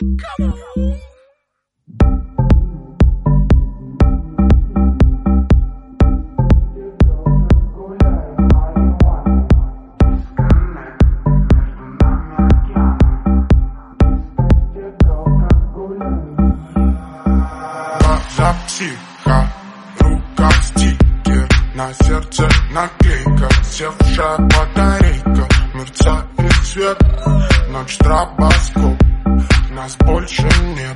Глаза психа, рука в стике На сердце наклейка, севшая батарейка Мерцает свет, ночь стробоскоп Нас больше нет.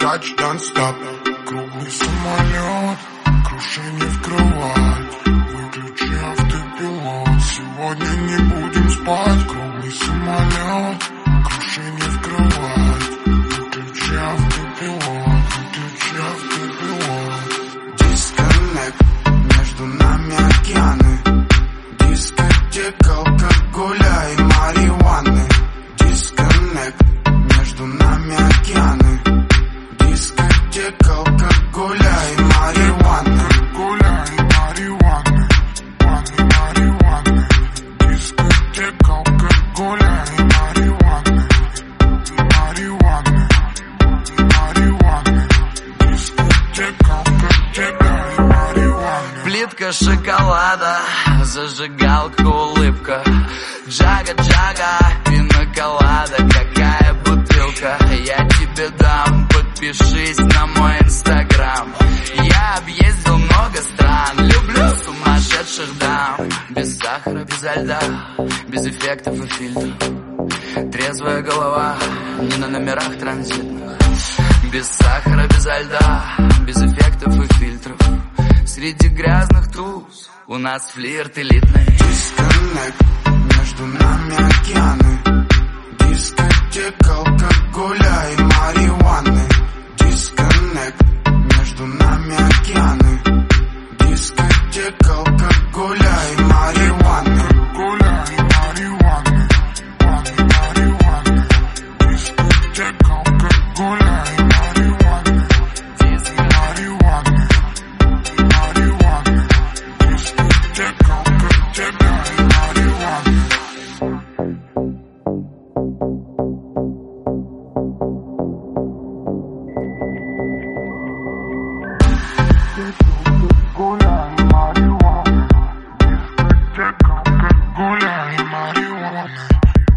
Don't stop Круглый самолет, крушение в кровать. Выключи автопилот. Сегодня не будем спать. Круглый самолет, крушение в кровать. Выключи автопилот, выключи автопилот. Дисконнект, Плитка шоколада, зажигалка, улыбка. Джага-джага, пиноколада, какая бутылка. Я тебе дам, подпишись на мой инстаграм. Я объездил много стран, люблю сумасшедших дам. Без сахара, без льда, без эффектов и фильтров. Трезвая голова, не на номерах транзитных. Без сахара, без льда, без эффектов у нас флирт элитный. Дисконнект, между нами океаны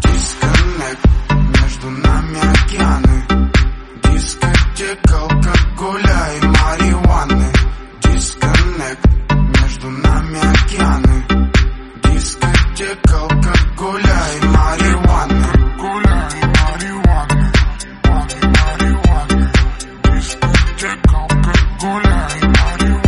Дискотека, между нами океаны Дискотека, Hola,